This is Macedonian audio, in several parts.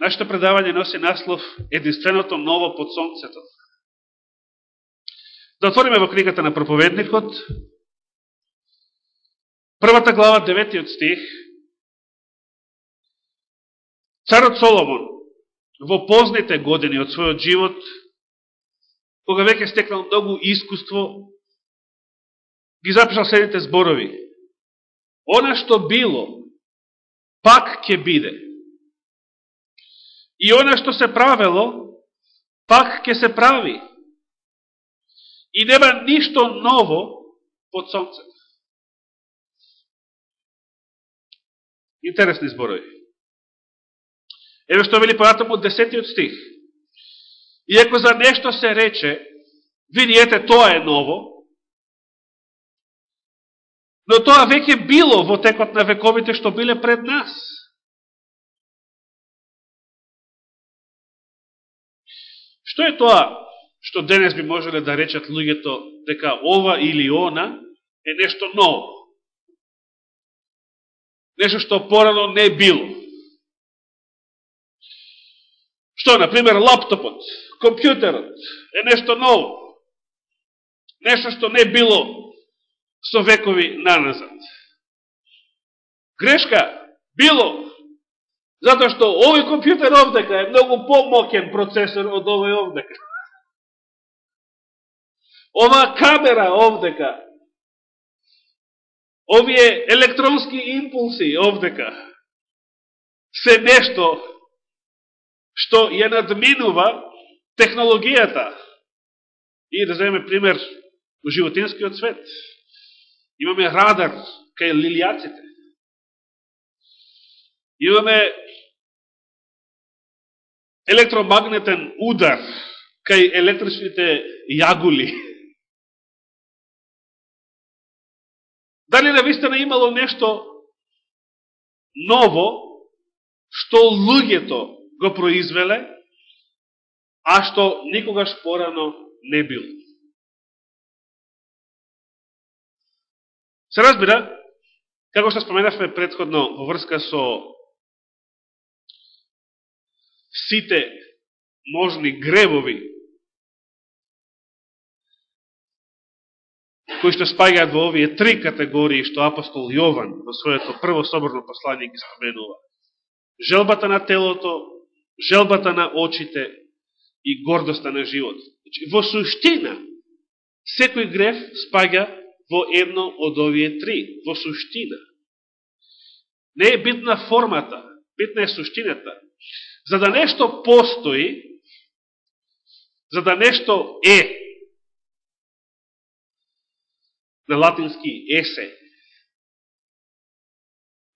Нашето предавање носи наслов Единственото ново под сонцето. Да отвориме во книгата на проповедникот, првата глава, деветиот стих. Царот Соломон во позните години од својот живот, кога веќе стекнал многу искуство, ги запишал следните зборови. Она што било, пак ќе биде. И она што се правело, пак ќе се прави. И нема ништо ново под сонцето. Интересни зборови. Еве што вели понатаму од десетиот стих. Иако за нешто се рече, видиете, тоа е ново, но тоа веќе било во текот на вековите што биле пред нас. Што е тоа што денес би можеле да речат луѓето дека ова или она е нешто ново? Нешто што порано не било. Што, например, лаптопот, компјутерот е нешто ново. Нешто што не било со векови наназад. Грешка било Затоа што овој компјутер овдека е многу помокен процесор од овој овдека. Ова камера овдека, овие електронски импулси овдека, се нешто што ја надминува технологијата. И да земеме пример во животинскиот свет. Имаме радар кај лилијаците. Имаме електромагнетен удар кај електричните јагули. Дали навистина имало нешто ново што луѓето го произвеле, а што никогаш порано не било. Се разбира, како што споменавме предходно во врска со сите можни гревови кои што спаѓаат во овие три категории што апостол Јован во своето прво соборно послание ги споменува. Желбата на телото, желбата на очите и гордоста на живот. Значи, во суштина, секој грев спаѓа во едно од овие три. Во суштина. Не е битна формата, битна е суштината. За да нешто постои, за да нешто е, на латински есе,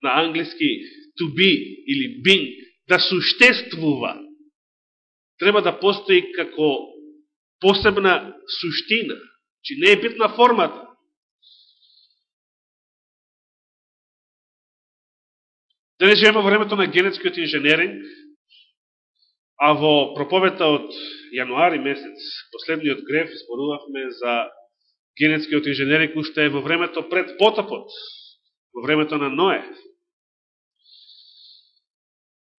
на англиски to be или being, да суштествува, треба да постои како посебна суштина, че не е битна формата. Да не живеме во времето на генетскиот инженеринг, А во проповета од јануари месец, последниот греф, зборувавме за генетскиот инженерик уште е во времето пред потопот, во времето на Ное.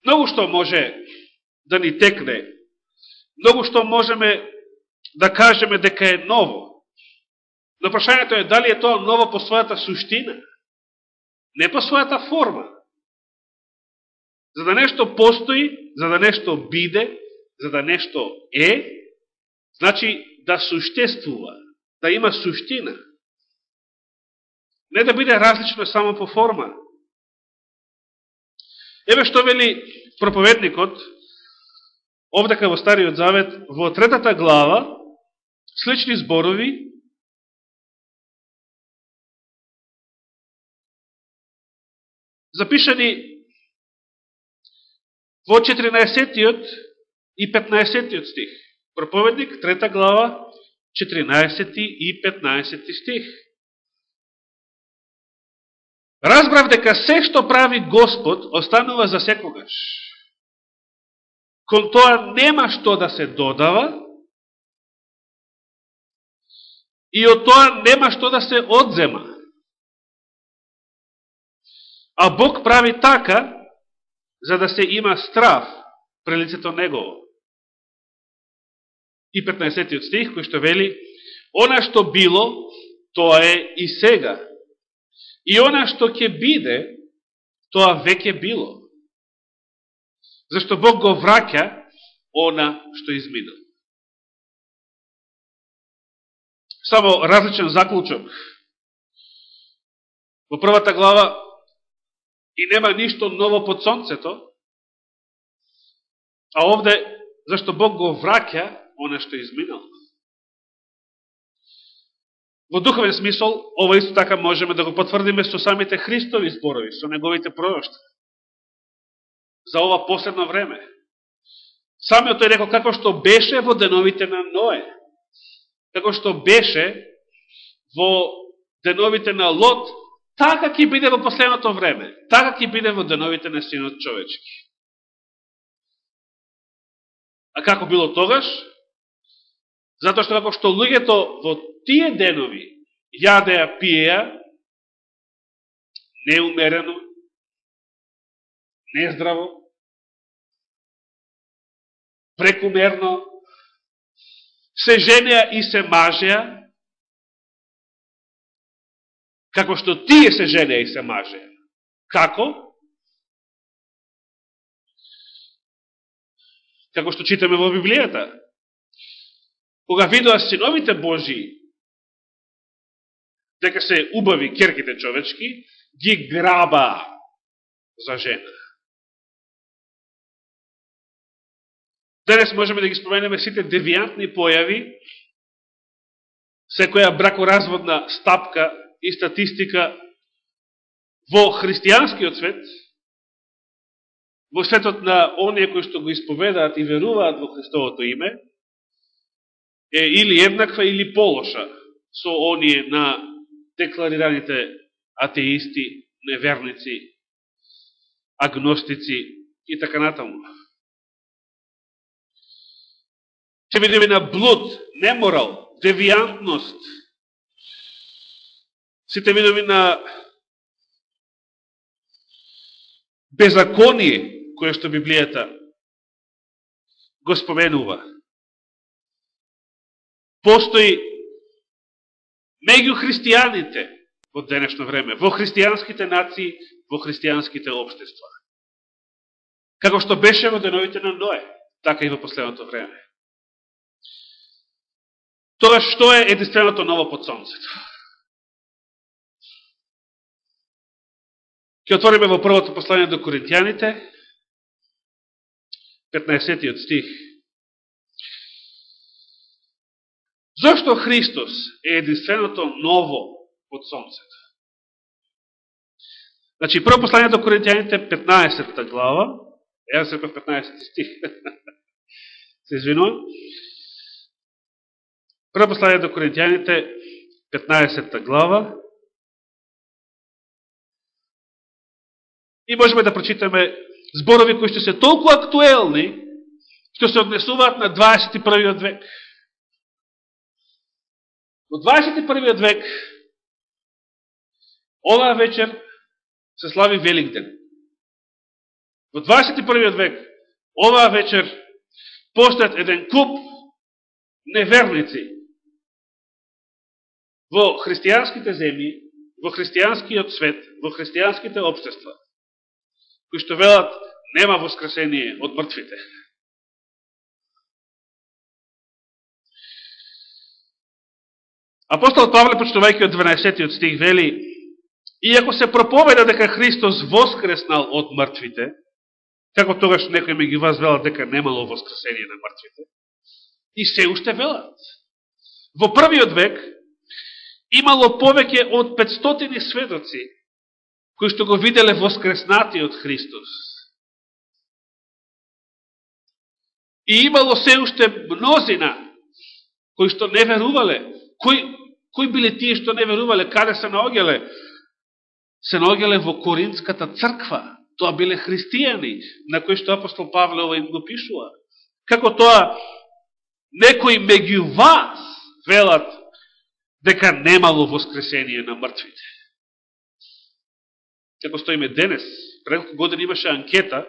Многу што може да ни текне, многу што можеме да кажеме дека е ново. Но прашањето е дали е тоа ново по својата суштина, не по својата форма. За да нешто постои, за да нешто биде, за да нешто е, значи да суштествува, да има суштина. Не да биде различно само по форма. Еве што вели проповедникот, овдека во Стариот Завет, во третата глава, слични зборови, запишани во 14 и 15 стих. Проповедник, трета глава, 14 и 15 стих. Разбрав дека се што прави Господ останува за секогаш. Кон тоа нема што да се додава и од тоа нема што да се одзема. А Бог прави така за да се има страв прелицето негово. И 15 стих, кој што вели, она што било, тоа е и сега. И она што ќе биде, тоа веќе било. Зашто Бог го враќа она што изминал. Само различен заклучок. Во првата глава и нема ништо ново под сонцето, а овде, зашто Бог го враќа оно што изминал. Во духовен смисол, ова исто така можеме да го потврдиме со самите Христови зборови, со неговите пророќства. За ова последно време. Самиот тој рекол како што беше во деновите на Ное. Како што беше во деновите на Лот, така ќе биде во последното време. Така ќе биде во деновите на Синот човечки. А како било тогаш? Затоа што како што луѓето во тие денови јадеа, пиеа, неумерено, нездраво, прекумерно, се женеа и се мажеа, како што тие се женеа и се мажеа. Како? Како што читаме во Библијата. Кога видоа синовите Божии дека се убави керките човечки, ги граба за жена. Денес можеме да ги споменеме сите девиантни појави, секоја бракоразводна стапка и статистика во христијанскиот свет, во светот на оние кои што го исповедаат и веруваат во Христовото име, е или еднаква или полоша со оние на декларираните атеисти, неверници, агностици и така натаму. Ќе видиме на блуд, неморал, девиантност, сите видови на беззаконие, кое што Библијата го споменува. Постои меѓу христијаните во денешно време, во христијанските нации, во христијанските обштества. Како што беше во деновите на Ное, така и во последното време. Тоа што е единственото ново под сонцето? Ке отвориме во првото послание до Коринтијаните, 15 стих. Зошто Христос е единственото ново под сонцето? Значи, прво послание до Коринтијаните, 15 глава, ја се 15 стих, се извинувам. Прво послание до Коринтијаните, 15 глава, и можеме да прочитаме зборови кои што се толку актуелни, што се однесуваат на 21. век. Во 21. век, оваа вечер се слави Велик ден. Во 21. век, оваа вечер, постојат еден куп неверници во христијанските земји, во христијанскиот свет, во христијанските обштества, кои што велат нема воскресение од мртвите. Апостол Павле, почнувајќи од 12 стих, вели, Иако се проповеда дека Христос воскреснал од мртвите, како тогаш некој ми ги возвела дека немало воскресение на мртвите, и се уште велат. Во првиот век имало повеќе од 500 сведоци кои што го виделе воскреснатиот Христос. И имало се уште мнозина кои што не верувале, кои, кои биле тие што не верувале, каде се наогеле? Се наогеле во Коринската црква. Тоа биле христијани, на кои што апостол Павле ова им го пишува. Како тоа, некои меѓу вас велат дека немало воскресение на мртвите. Како стоиме денес, пред години имаше анкета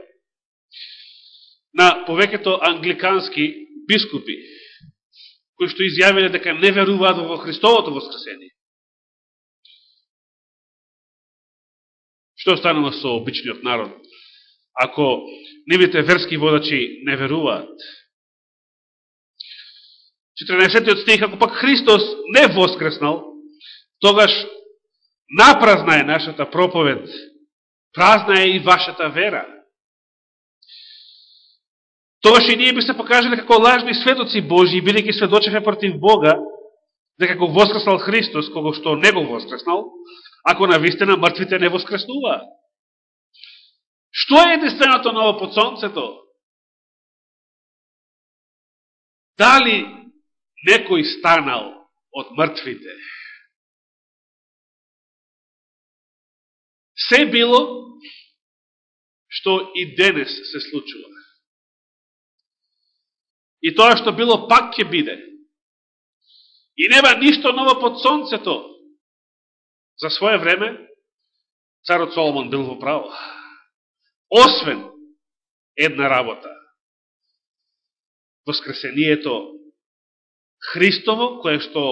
на повеќето англикански бискупи, кои што изјавиле дека не веруваат во Христовото воскресение. Што останува со обичниот народ? Ако нивите верски водачи не веруваат. 14 стих, ако пак Христос не воскреснал, тогаш напразна е нашата проповед, празна е и вашата вера. Тогаш и ние би се покажале како лажни сведоци Божии, бидејќи сведочеве против Бога, дека го воскреснал Христос, кого што не го воскреснал, ако на вистина мртвите не воскреснува. Што е единственото ново под сонцето? Дали некој станал од мртвите? Се било што и денес се случува. И тоа што било пак ќе биде. И нема ништо ново под сонцето. За своје време, царот Соломон бил во право. Освен една работа. Воскресението Христово, кое што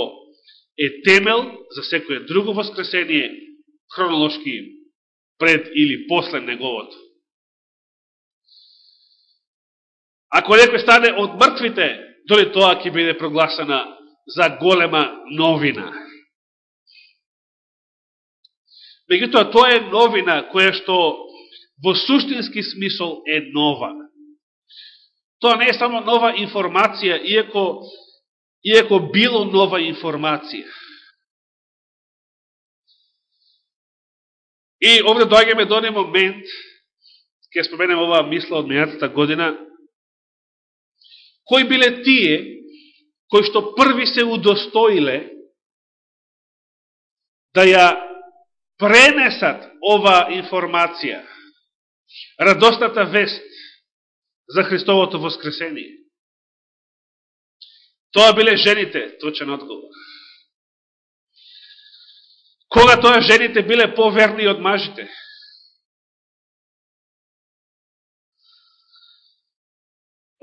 е темел за секоје друго воскресение, хронолошки пред или после неговото. Ако некој стане од мртвите, дори тоа ќе биде прогласена за голема новина. Меѓутоа, тоа е новина која што во суштински смисол е нова. Тоа не е само нова информација, иако, иако било нова информација. И овде доаѓаме до оној момент, ќе споменем оваа мисла од мејатата година, кои биле тие, кои што први се удостоиле да ја пренесат ова информација радостната вест за Христовото воскресение. Тоа биле жените, точен одговор. Кога тоа жените биле поверни од мажите?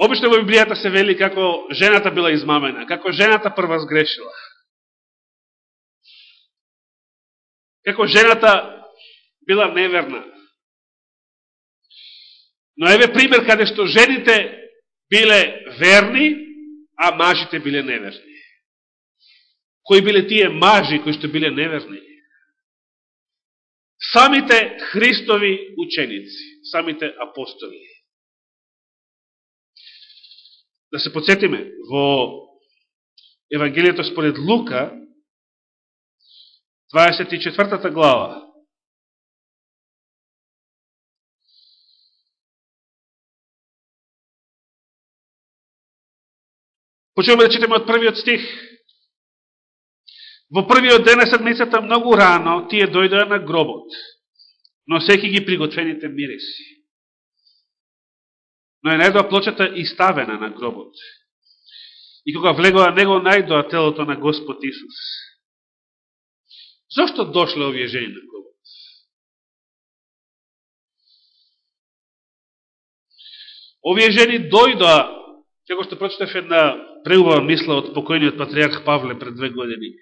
Обично во Библијата се вели како жената била измамена, како жената прва сгрешила. Како жената била неверна. Но еве пример каде што жените биле верни, а мажите биле неверни. Кои биле тие мажи кои што биле неверни? Самите Христови ученици, самите апостоли. Да се подсетиме, во Евангелието според Лука, 24 глава, Почуваме да читаме од првиот стих. Во првиот ден на седмицата многу рано тие дојдоа на гробот, но секи ги приготвените мириси, Но е најдоа плочата и ставена на гробот. И кога влегоа него најдоа телото на Господ Исус. Зошто дошле овие жени на гробот? Овие жени дојдоа Како што прочитав една преубава мисла од покојниот патриарх Павле пред две години.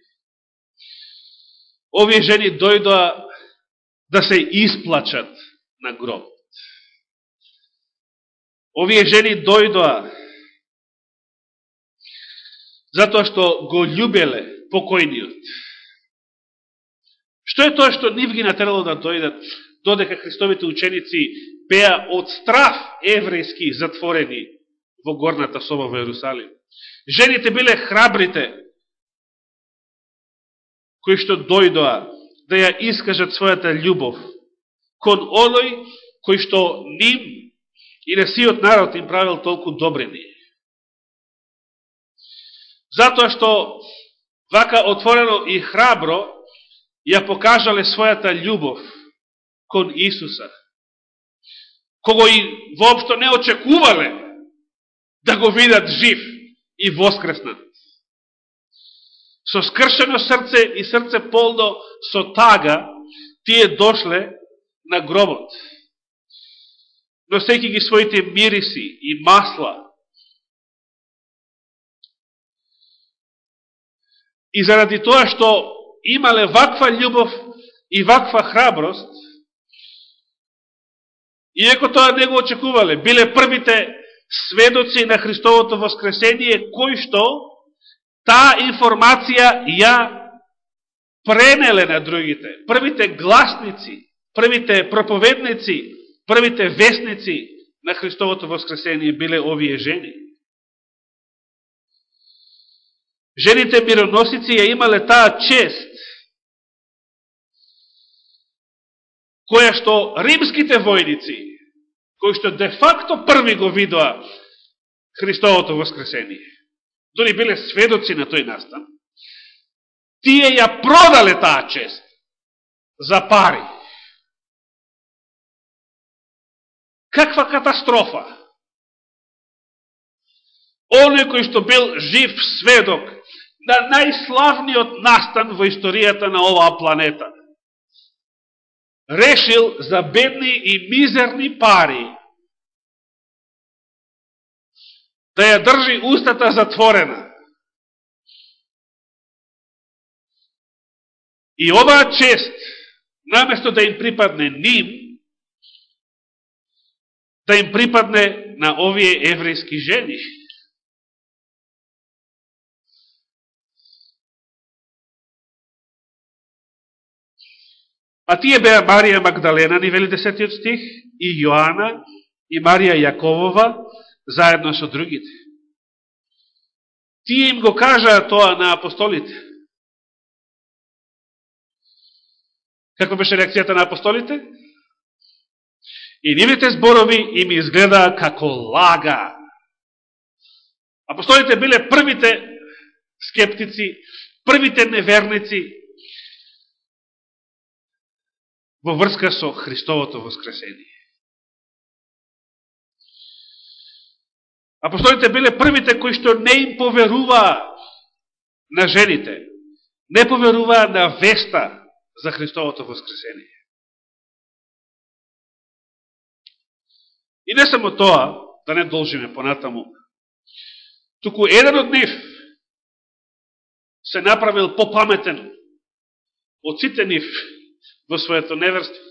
Овие жени дојдоа да се исплачат на гробот. Овие жени дојдоа затоа што го љубеле покојниот. Што е тоа што нив ги натерало да дојдат додека Христовите ученици беа од страф еврејски затворени во горната соба во Јерусалим. Жените биле храбрите, кои што дојдоа да ја искажат својата љубов кон оној кој што ним и на сиот народ им правил толку добрини. Затоа што вака отворено и храбро ја покажале својата љубов кон Исуса, кого и воопшто не очекувале да го видат жив и воскреснат. Со скршено срце и срце полно со тага, тие дошле на гробот. носејќи ги своите мириси и масла. И заради тоа што имале ваква љубов и ваква храброст, иеко тоа не го очекувале, биле првите сведоци на Христовото воскресение, кои што таа информација ја пренеле на другите. Првите гласници, првите проповедници, првите вестници на Христовото воскресение биле овие жени. Жените мироносици ја имале таа чест, која што римските војници, кои што де факто први го видоа Христовото воскресение, дори биле сведоци на тој настан, тие ја продале таа чест за пари. Каква катастрофа! Оној кој што бил жив сведок на најславниот настан во историјата на оваа планета, решил за бедни и мизерни пари да ја држи устата затворена. И оваа чест, наместо да им припадне ним, да им припадне на овие еврејски жени. А тие беа Марија Магдалена, ни вели 10 стих, и Јоана, и Марија Јаковова, заедно со другите. Тие им го кажаа тоа на апостолите. Каква беше реакцијата на апостолите? И нивните зборови им изгледаа како лага. Апостолите биле првите скептици, првите неверници во врска со Христовото воскресение. Апостолите биле првите кои што не им поверуваа на жените, не поверуваа на веста за Христовото воскресение. И не само тоа, да не должиме понатаму, туку еден од нив се направил попаметен од сите нив во своето неверство.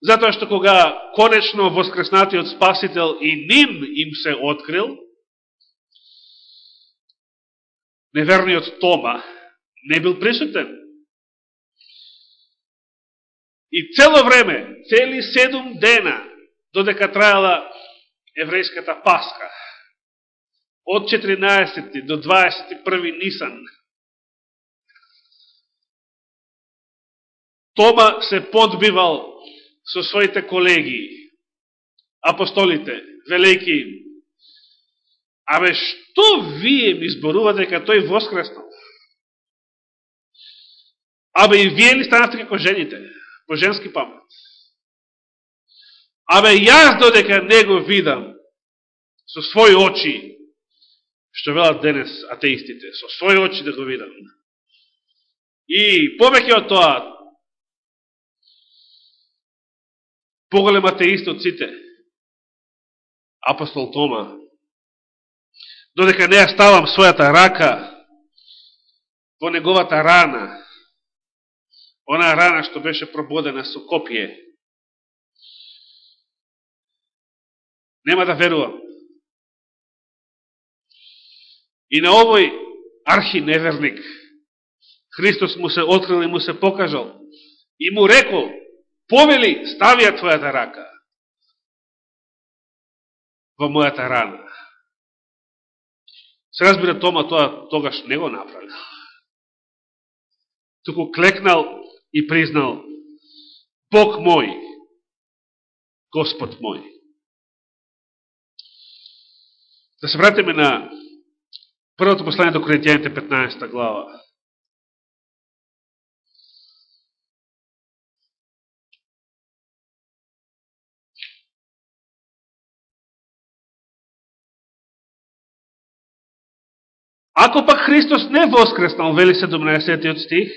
Затоа што кога конечно воскреснатиот Спасител и ним им се открил, неверниот Тома не бил присутен. И цело време, цели седум дена, додека трајала еврејската Пасха, од 14 до 21 Нисан, Тома се подбивал со своите колеги, апостолите, велики им, абе што вие ми зборува дека тој воскреснал? Абе и вие ли станавте како жените, по женски памет? Абе јас додека не го видам со своји очи, што велат денес атеистите, со своји очи да го видам. И повеќе од тоа, поголем атеист од сите, апостол Тома, додека не ја ставам својата рака во неговата рана, она рана што беше прободена со копие, нема да верувам. И на овој архиневерник Христос му се открил и му се покажал и му рекол, повели, ставија твојата рака во мојата рана. Се разбира Тома тоа тогаш не го направил. Туку клекнал и признал Бог мој, Господ мој. Да се вратиме на првото послание до Коринтијаните 15 глава. Ако пак Христос не воскреснал, вели 17 стих,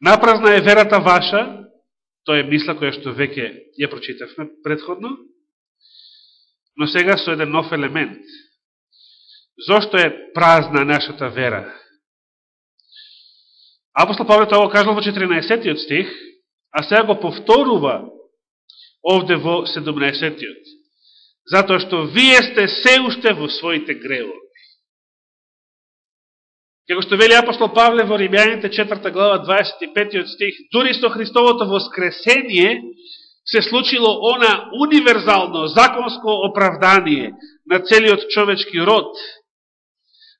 напразна е верата ваша Тоа е мисла која што веќе ја прочитавме предходно, но сега со еден нов елемент. Зошто е празна нашата вера? Апостол Павле тоа го кажал во 14 стих, а сега го повторува овде во 17 Затоа што вие сте се уште во своите гревови. Како што вели апостол Павле во Римјаните 4 глава 25 стих, дури со Христовото воскресение се случило она универзално законско оправдание на целиот човечки род.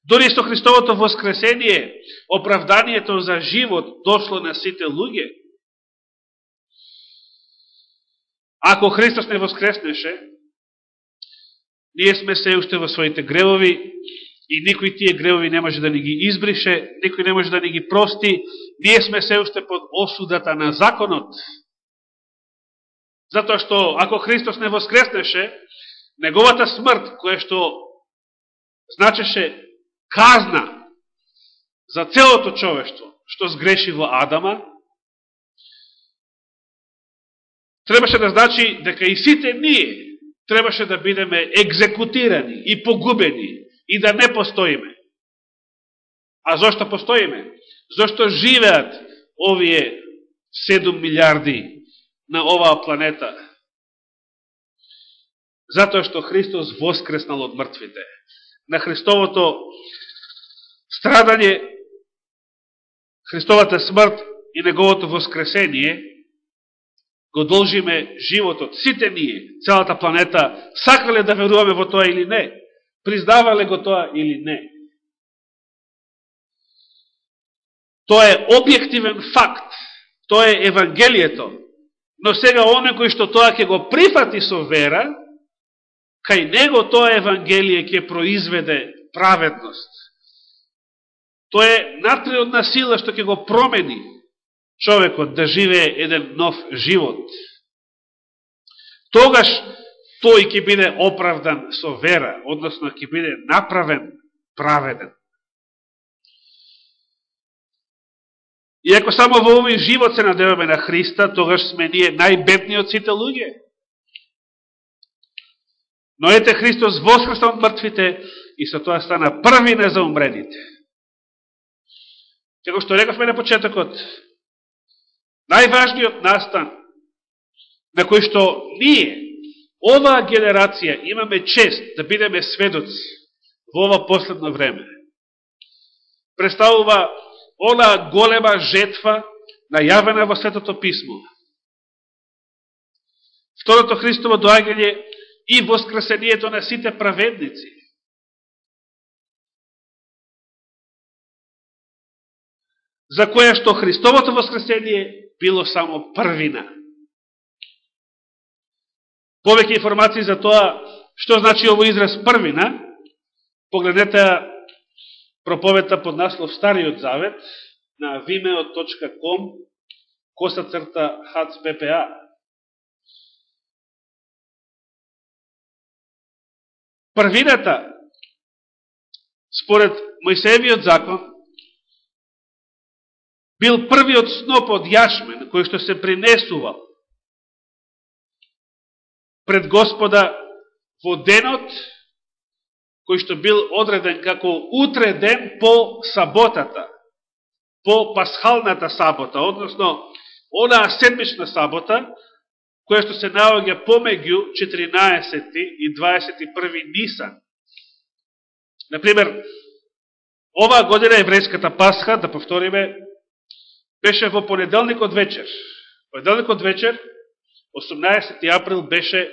Дори со Христовото воскресение, оправданието за живот дошло на сите луѓе. Ако Христос не воскреснеше, ние сме се уште во своите гревови и никој тие гревови не може да ни ги избрише, никој не може да ни ги прости, ние сме се уште под осудата на законот. Затоа што ако Христос не воскреснеше, неговата смрт, која што значеше казна за целото човештво, што сгреши во Адама, требаше да значи дека и сите ние требаше да бидеме екзекутирани и погубени и да не постоиме. А зошто постоиме? Зошто живеат овие 7 милиарди на оваа планета. Затоа што Христос воскреснал од мртвите. На Христовото страдање, Христовата смрт и Неговото воскресение го должиме животот. Сите ние, целата планета, сакале да веруваме во тоа или не, признавале го тоа или не. Тоа е објективен факт. Тоа е Евангелието. Но сега оне кој што тоа ќе го прифати со вера, кај него тоа Евангелие ќе произведе праведност. Тоа е надприродна сила што ќе го промени човекот да живее еден нов живот. Тогаш тој ќе биде оправдан со вера, односно ќе биде направен праведен. И ако само во овој живот се надеваме на Христа, тогаш сме ние најбедни од сите луѓе. Но ете Христос воскресна од мртвите и со тоа стана први не за умрените. Како што рековме на почетокот, најважниот настан на кој што ние, оваа генерација, имаме чест да бидеме сведоци во ова последно време, представува она голема жетва најавена во Светото Писмо. Второто Христово доагање и воскресението на сите праведници. За која што Христовото воскресение било само првина. Повеќе информации за тоа што значи овој израз првина, погледнете проповета под наслов Стариот Завет на vimeo.com коса црта HACPPA. Првината, според Мојсеевиот закон, бил првиот сноп од јашмен, кој што се принесувал пред Господа во денот кој што бил одреден како утре ден по саботата, по пасхалната сабота, односно онаа седмична сабота, која што се наоѓа помеѓу 14 и 21 Нисан. Например, оваа година еврејската Пасха, да повториме, беше во понеделникот вечер. Понеделникот вечер, 18 април, беше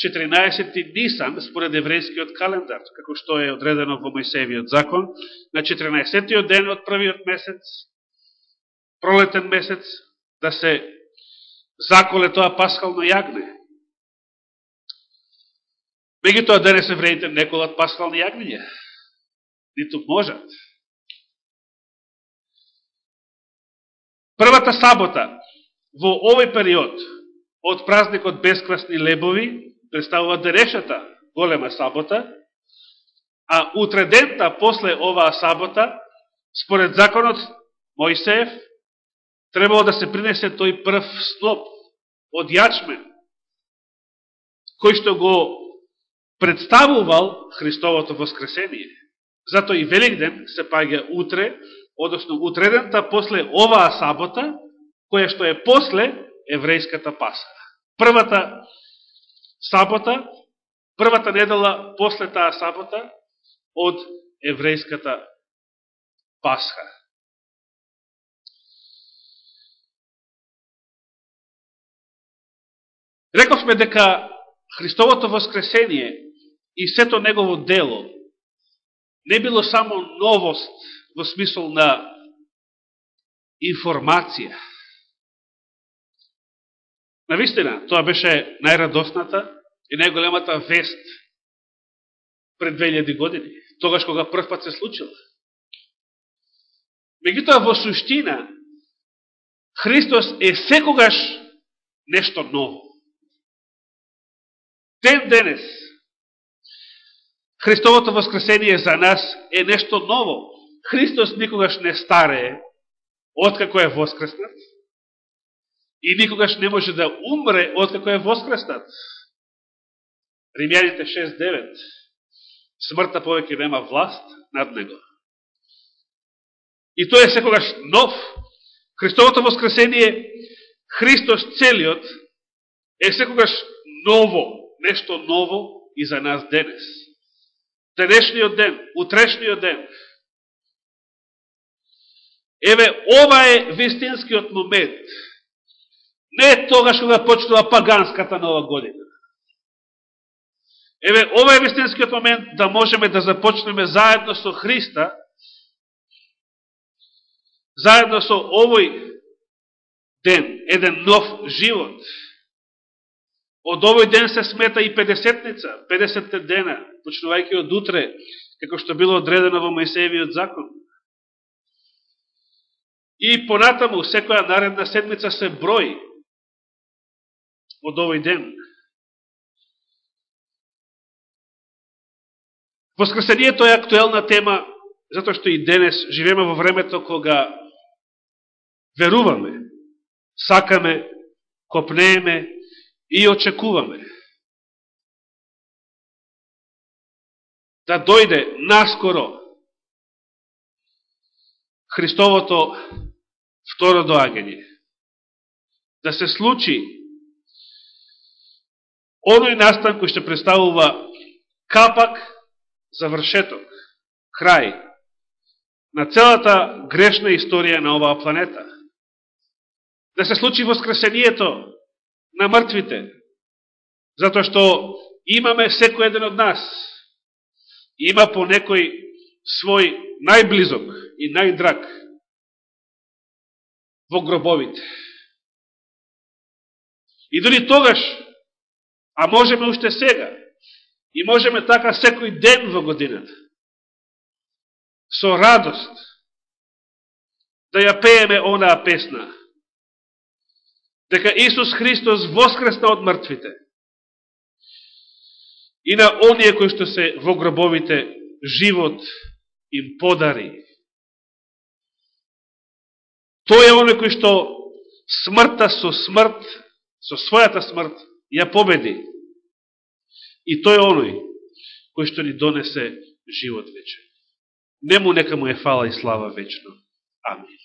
14 Нисан, според еврејскиот календар, како што е одредено во Мојсевиот закон, на 14 ден од првиот месец, пролетен месец, да се заколе тоа пасхално јагне. Меѓу тоа денес евреите не колат пасхални јагниња. Ниту можат. Првата сабота во овој период од празникот Бесквасни лебови представува дерешата голема сабота, а утредента после оваа сабота, според законот Мојсеев, требало да се принесе тој прв сноп од јачмен, кој што го представувал Христовото воскресение. Зато и Великден се паѓа утре, односно утредента после оваа сабота, која што е после еврејската пасха. Првата сабота, првата недела после таа сабота од еврејската пасха. Рековме дека Христовото воскресение и сето негово дело не било само новост во смисол на информација. Навистина, тоа беше најрадосната и најголемата вест пред 2000 години, тогаш кога прв пат се случила. Меѓутоа, во суштина, Христос е секогаш нешто ново. Ден денес, Христовото воскресение за нас е нешто ново. Христос никогаш не старее, откако е воскреснат, и никогаш не може да умре, откако е воскреснат. Римјаните 6.9 Смртта повеќе нема власт над него. И тој е секогаш нов. Христовото воскресение, Христос целиот, е секогаш ново нешто ново и за нас денес. Денешниот ден, утрешниот ден. Еве, ова е вистинскиот момент. Не е тогаш кога почнува паганската нова година. Еве, ова е вистинскиот момент да можеме да започнеме заедно со Христа, заедно со овој ден, еден нов живот, Од овој ден се смета и 50-ница, 50 дена, почнувајќи од утре, како што било одредено во Моисеевиот закон. И понатаму, секоја наредна седмица се брои од овој ден. Воскресението е актуелна тема, затоа што и денес живееме во времето кога веруваме, сакаме, копнееме, и очекуваме да дојде наскоро Христовото второ доагање. Да се случи оној настан кој што представува капак завршеток, крај на целата грешна историја на оваа планета. Да се случи воскресението на мртвите, затоа што имаме секој еден од нас, има по некој свој најблизок и најдраг во гробовите. И дори тогаш, а можеме уште сега, и можеме така секој ден во годината, со радост, да ја пееме онаа песна, дека Исус Христос воскресна од мртвите. И на оние кои што се во гробовите живот им подари. Тој е оне кој што смртта со смрт, со својата смрт, ја победи. И тој е оној кој што ни донесе живот вечен. Нему нека му е фала и слава вечно. Амин.